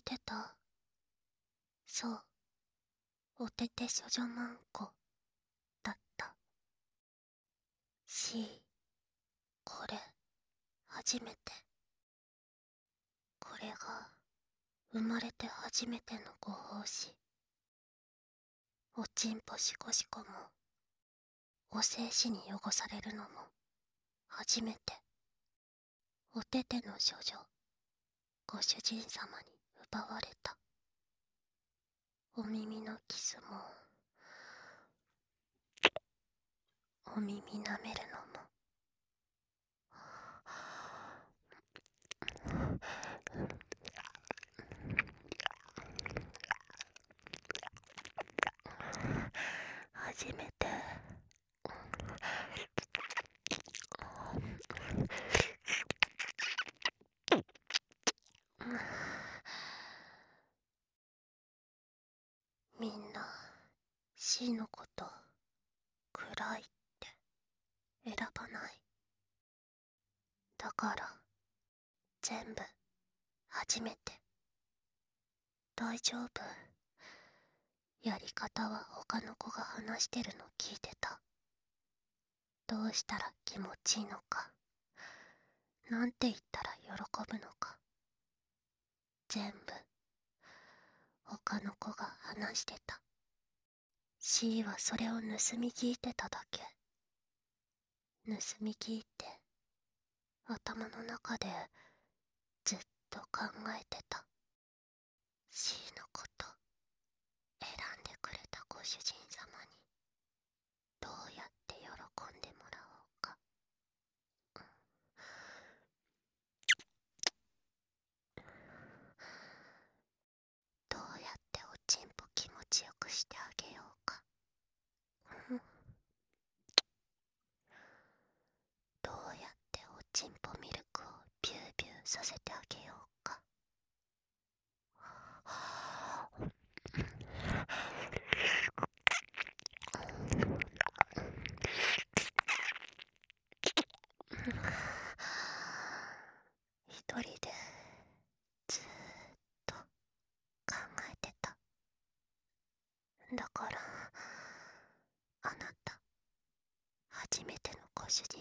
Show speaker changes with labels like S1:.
S1: いてた。そう。おてて処女マンコだった。しこれ初めて。これが生まれて初めてのご奉仕。おちんぽしこしこもお精子に汚されるのも初めて。おてての処女ご主人様に。奪われた。お耳のキスもお耳なめるのも。初めみんな C のこと暗いって選ばない。だから全部初めて。大丈夫？やり方は他の子が話してるの聞いてた。どうしたら気持ちいいのか。なんて言ったら喜ぶのか。全部他の子が話してた。C はそれを盗み聞いてただけ。盗み聞いて頭の中でずっと考えてた。させてあげようか。一人でずっと考えてただからあなた初めてのご主人